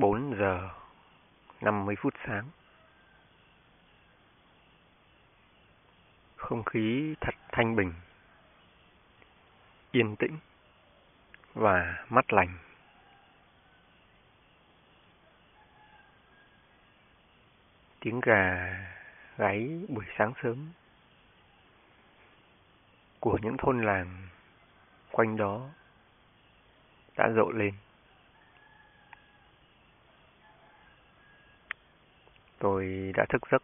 4 giờ 50 phút sáng. Không khí thật thanh bình, yên tĩnh và mát lành. Tiếng gà gáy buổi sáng sớm của những thôn làng quanh đó đã rộ lên. Tôi đã thức giấc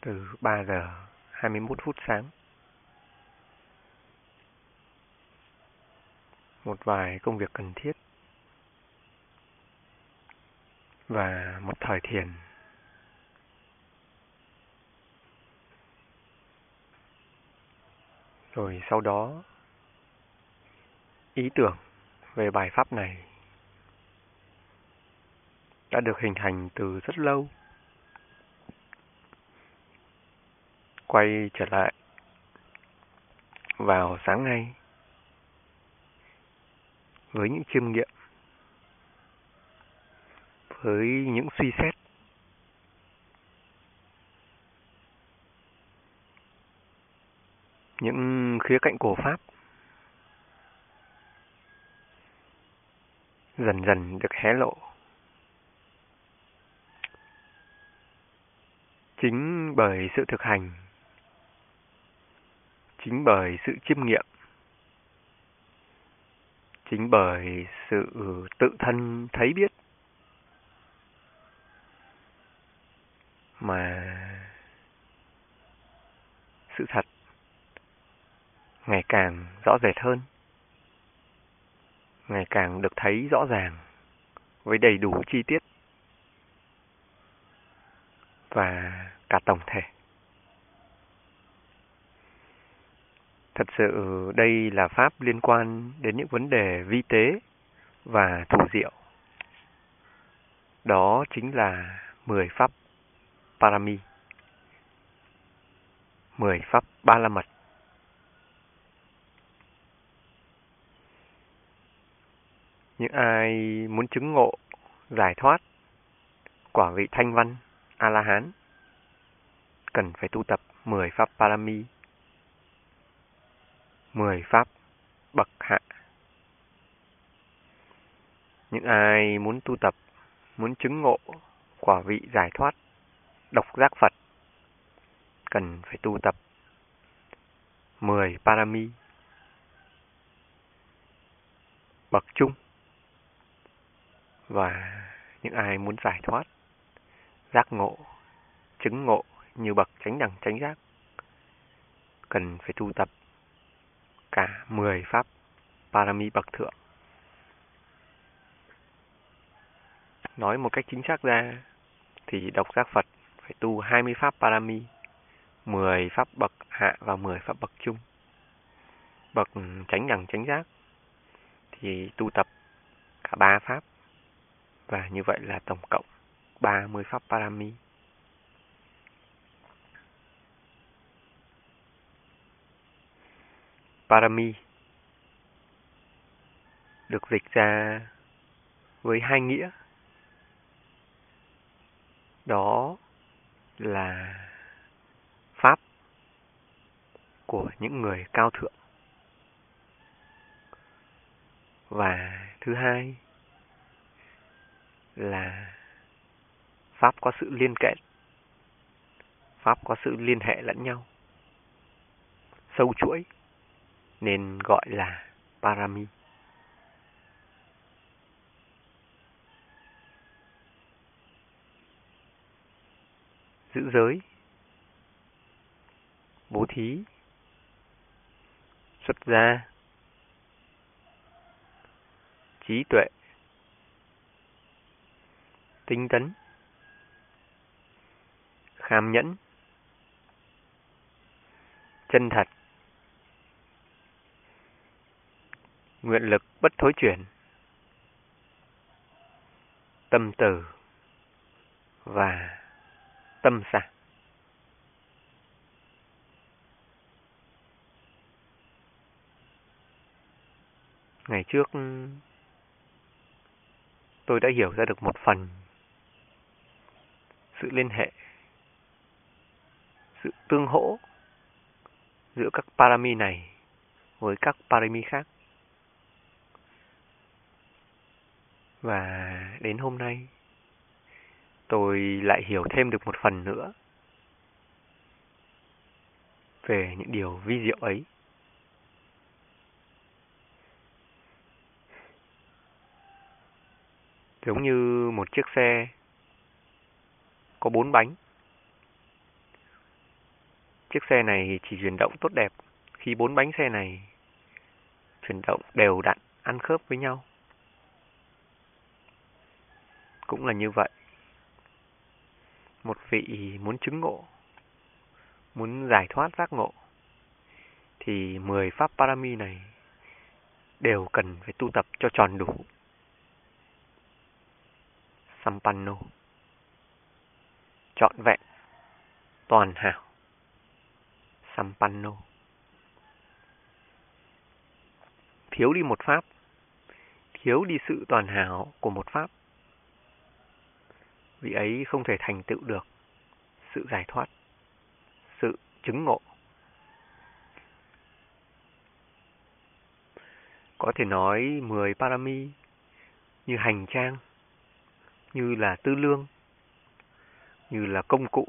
từ 3 giờ 21 phút sáng. Một vài công việc cần thiết và một thời thiền. Rồi sau đó, ý tưởng về bài pháp này đã được hình thành từ rất lâu. Quay trở lại vào sáng nay với những chiêm nghiệm, với những suy xét những khía cạnh của Pháp dần dần được hé lộ. Chính bởi sự thực hành, chính bởi sự chiêm nghiệm, chính bởi sự tự thân thấy biết mà sự thật ngày càng rõ rệt hơn ngày càng được thấy rõ ràng với đầy đủ chi tiết và cả tổng thể. Thật sự đây là pháp liên quan đến những vấn đề vi tế và thủ diệu. Đó chính là 10 pháp Parami. 10 pháp Ba La Mật. Những ai muốn chứng ngộ, giải thoát, quả vị thanh văn, A-la-hán, cần phải tu tập 10 pháp Parami, 10 pháp bậc hạ. Những ai muốn tu tập, muốn chứng ngộ, quả vị giải thoát, độc giác Phật, cần phải tu tập 10 Parami, bậc trung và những ai muốn giải thoát, giác ngộ, chứng ngộ nhiều bậc tránh đẳng tránh giác cần phải tu tập cả 10 pháp Parami bậc thượng. Nói một cách chính xác ra thì độc giác Phật phải tu 20 pháp Parami, 10 pháp bậc hạ và 10 pháp bậc trung. Bậc tránh đẳng tránh giác thì tu tập cả ba pháp và như vậy là tổng cộng 30 pháp parami. Parami được dịch ra với hai nghĩa. Đó là pháp của những người cao thượng. Và thứ hai là pháp có sự liên kết, pháp có sự liên hệ lẫn nhau, sâu chuỗi nên gọi là parami. Giữ giới bố thí xuất gia trí tuệ tinh tấn, kham nhẫn, chân thật, nguyện lực bất thối chuyển, tâm từ và tâm xả. Ngày trước tôi đã hiểu ra được một phần sự liên hệ, sự tương hỗ giữa các parami này với các parami khác. Và đến hôm nay, tôi lại hiểu thêm được một phần nữa về những điều vi diệu ấy. Giống như một chiếc xe có bốn bánh. Chiếc xe này chỉ chuyển động tốt đẹp khi bốn bánh xe này chuyển động đều đặn, ăn khớp với nhau. Cũng là như vậy. Một vị muốn chứng ngộ, muốn giải thoát giác ngộ, thì 10 pháp parami này đều cần phải tu tập cho tròn đủ. Sampanno trọn vẹn, toàn hảo, Sampanno. Thiếu đi một pháp, thiếu đi sự toàn hảo của một pháp. Vị ấy không thể thành tựu được sự giải thoát, sự chứng ngộ. Có thể nói 10 parami như hành trang, như là tư lương, như là công cụ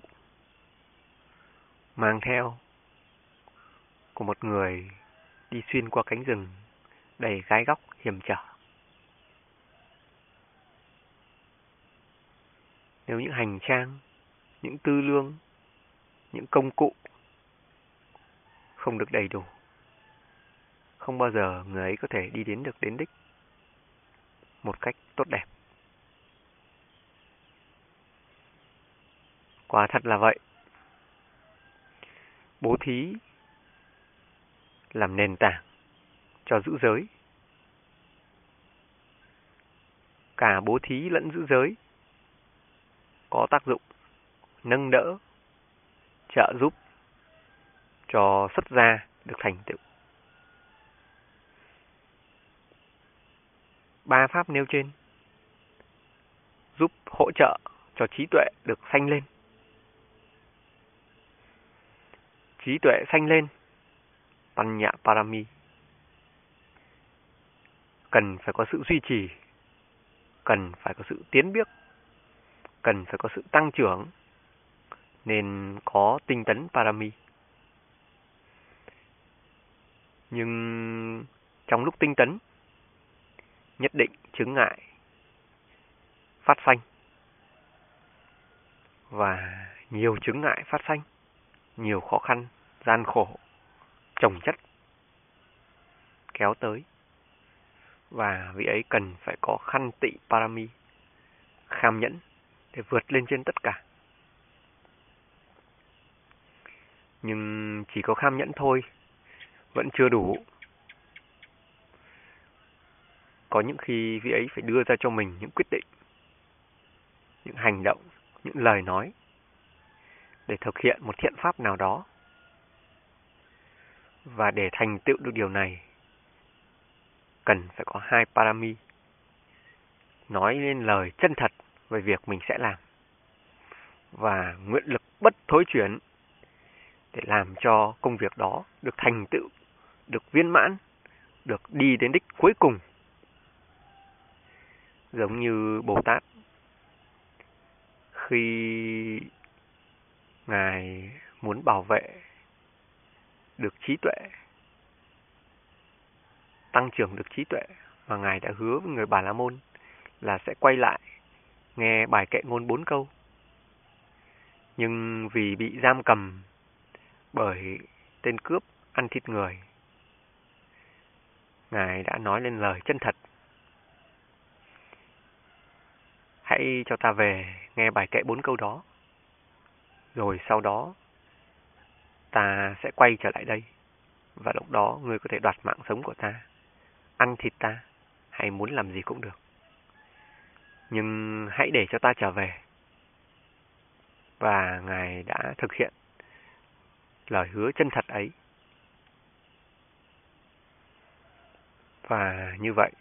mang theo của một người đi xuyên qua cánh rừng đầy gai góc hiểm trở. Nếu những hành trang, những tư lương, những công cụ không được đầy đủ, không bao giờ người ấy có thể đi đến được đến đích một cách tốt đẹp. Quả thật là vậy. Bố thí làm nền tảng cho giữ giới. Cả bố thí lẫn giữ giới có tác dụng nâng đỡ, trợ giúp cho xuất gia được thành tựu. Ba pháp nêu trên giúp hỗ trợ cho trí tuệ được sanh lên. trí tuệ sanh lên. Panya Parami. Cần phải có sự duy trì, cần phải có sự tiến bước, cần phải có sự tăng trưởng, nên có tinh tấn Parami. Nhưng trong lúc tinh tấn, nhất định chứng ngại phát sanh và nhiều chứng ngại phát sanh nhiều khó khăn, gian khổ, trồng chất kéo tới. Và vị ấy cần phải có khăn tị parami, kham nhẫn để vượt lên trên tất cả. Nhưng chỉ có kham nhẫn thôi, vẫn chưa đủ. Có những khi vị ấy phải đưa ra cho mình những quyết định, những hành động, những lời nói để thực hiện một thiện pháp nào đó. Và để thành tựu được điều này, cần phải có hai parami. Nói lên lời chân thật về việc mình sẽ làm. Và nguyện lực bất thối chuyển để làm cho công việc đó được thành tựu, được viên mãn, được đi đến đích cuối cùng. Giống như Bồ Tát khi Ngài muốn bảo vệ được trí tuệ, tăng trưởng được trí tuệ và Ngài đã hứa với người Bà La Môn là sẽ quay lại nghe bài kệ ngôn bốn câu. Nhưng vì bị giam cầm bởi tên cướp ăn thịt người, Ngài đã nói lên lời chân thật. Hãy cho ta về nghe bài kệ bốn câu đó rồi sau đó ta sẽ quay trở lại đây. Và lúc đó ngươi có thể đoạt mạng sống của ta, ăn thịt ta, hay muốn làm gì cũng được. Nhưng hãy để cho ta trở về. Và Ngài đã thực hiện lời hứa chân thật ấy. Và như vậy,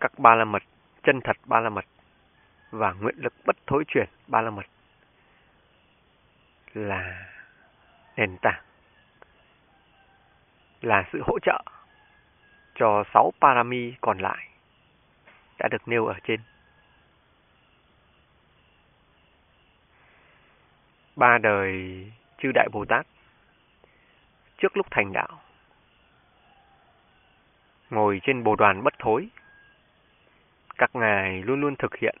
các ba la mật, chân thật ba la mật và nguyện lực bất thối chuyển ba la mật là nền tảng, là sự hỗ trợ cho sáu parami còn lại đã được nêu ở trên. Ba đời chư Đại Bồ Tát trước lúc thành đạo, ngồi trên bồ đoàn bất thối, các ngài luôn luôn thực hiện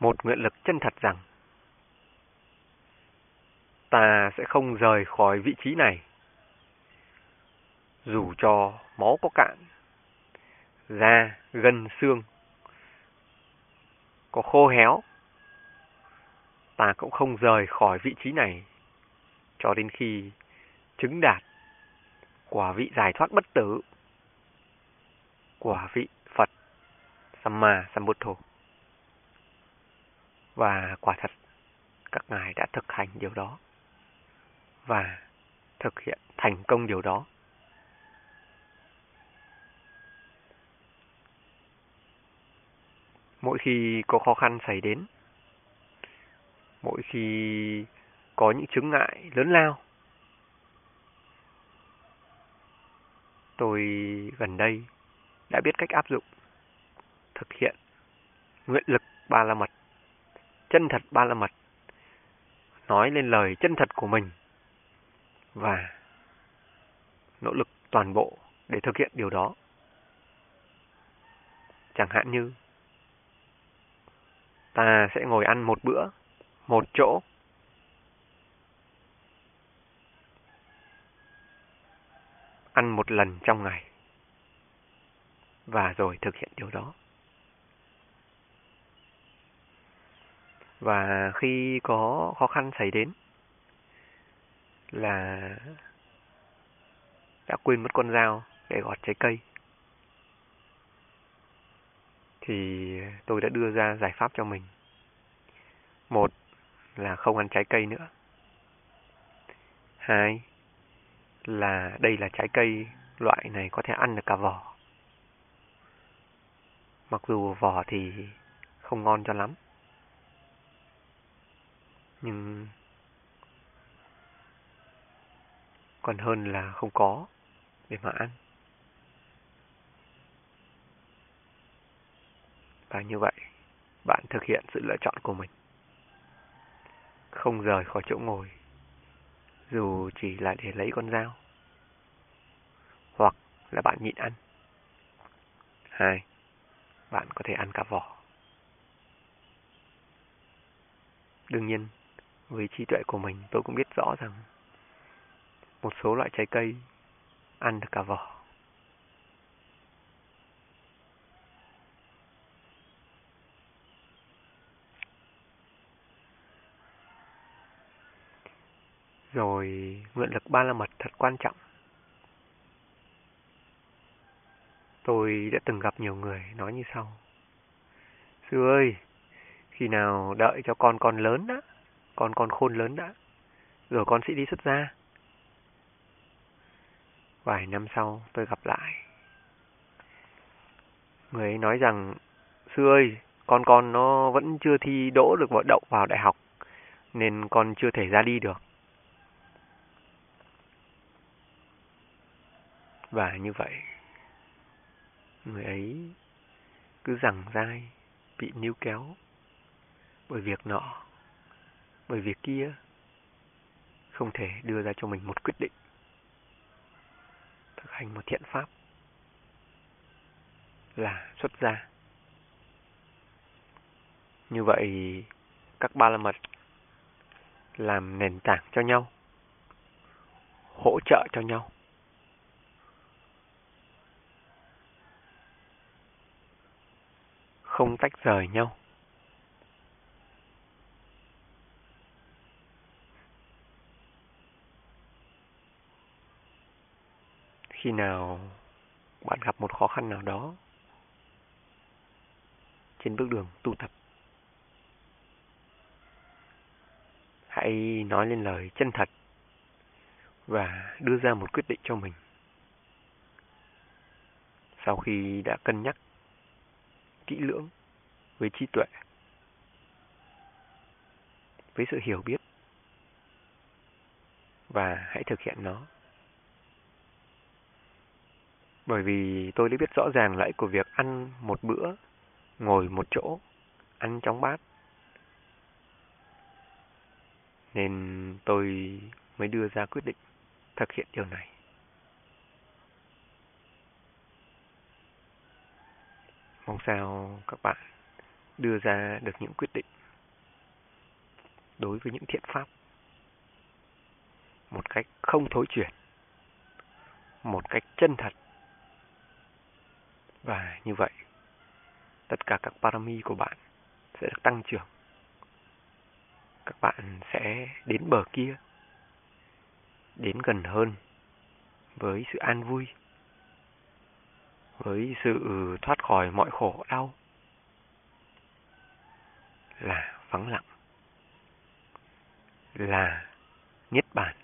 một nguyện lực chân thật rằng, ta sẽ không rời khỏi vị trí này dù cho máu có cạn da gân xương có khô héo ta cũng không rời khỏi vị trí này cho đến khi chứng đạt quả vị giải thoát bất tử quả vị Phật Samma Sambuddho. Và quả thật, các ngài đã thực hành điều đó và thực hiện thành công điều đó. Mỗi khi có khó khăn xảy đến, mỗi khi có những chứng ngại lớn lao, tôi gần đây đã biết cách áp dụng, thực hiện nguyện lực ba la mật, chân thật ba la mật, nói lên lời chân thật của mình và nỗ lực toàn bộ để thực hiện điều đó. Chẳng hạn như ta sẽ ngồi ăn một bữa, một chỗ. Ăn một lần trong ngày và rồi thực hiện điều đó. Và khi có khó khăn xảy đến là đã quên mất con dao để gọt trái cây thì tôi đã đưa ra giải pháp cho mình. Một là không ăn trái cây nữa. Hai là đây là trái cây, loại này có thể ăn được cả vỏ. Mặc dù vỏ thì không ngon cho lắm. Nhưng còn hơn là không có để mà ăn. Và như vậy, bạn thực hiện sự lựa chọn của mình. Không rời khỏi chỗ ngồi, dù chỉ là để lấy con dao. Hoặc là bạn nhịn ăn. Hai, bạn có thể ăn cả vỏ. Đương nhiên, với trí tuệ của mình tôi cũng biết rõ rằng một số loại trái cây ăn được cả vỏ. Rồi nguyện lực ba la mật thật quan trọng. Tôi đã từng gặp nhiều người nói như sau. Sư ơi, khi nào đợi cho con con lớn đã, con con khôn lớn đã, rồi con sẽ đi xuất gia. Vài năm sau tôi gặp lại. Người ấy nói rằng, Sư ơi, con con nó vẫn chưa thi đỗ được vào đậu vào đại học, nên con chưa thể ra đi được. Và như vậy, người ấy cứ rằng dai, bị níu kéo bởi việc nọ, bởi việc kia, không thể đưa ra cho mình một quyết định, thực hành một thiện pháp là xuất gia. Như vậy, các ba la mật làm nền tảng cho nhau, hỗ trợ cho nhau. Không tách rời nhau. Khi nào bạn gặp một khó khăn nào đó trên bước đường tu tập, hãy nói lên lời chân thật và đưa ra một quyết định cho mình. Sau khi đã cân nhắc kỹ lưỡng, với trí tuệ, với sự hiểu biết và hãy thực hiện nó. Bởi vì tôi đã biết rõ ràng lợi của việc ăn một bữa, ngồi một chỗ, ăn trong bát. Nên tôi mới đưa ra quyết định thực hiện điều này. Mong sao các bạn đưa ra được những quyết định đối với những thiện pháp một cách không thối chuyển, một cách chân thật. Và như vậy, tất cả các parami của bạn sẽ được tăng trưởng. Các bạn sẽ đến bờ kia, đến gần hơn với sự an vui, với sự ừ, thoát khỏi mọi khổ đau là vắng lặng, là niết bàn.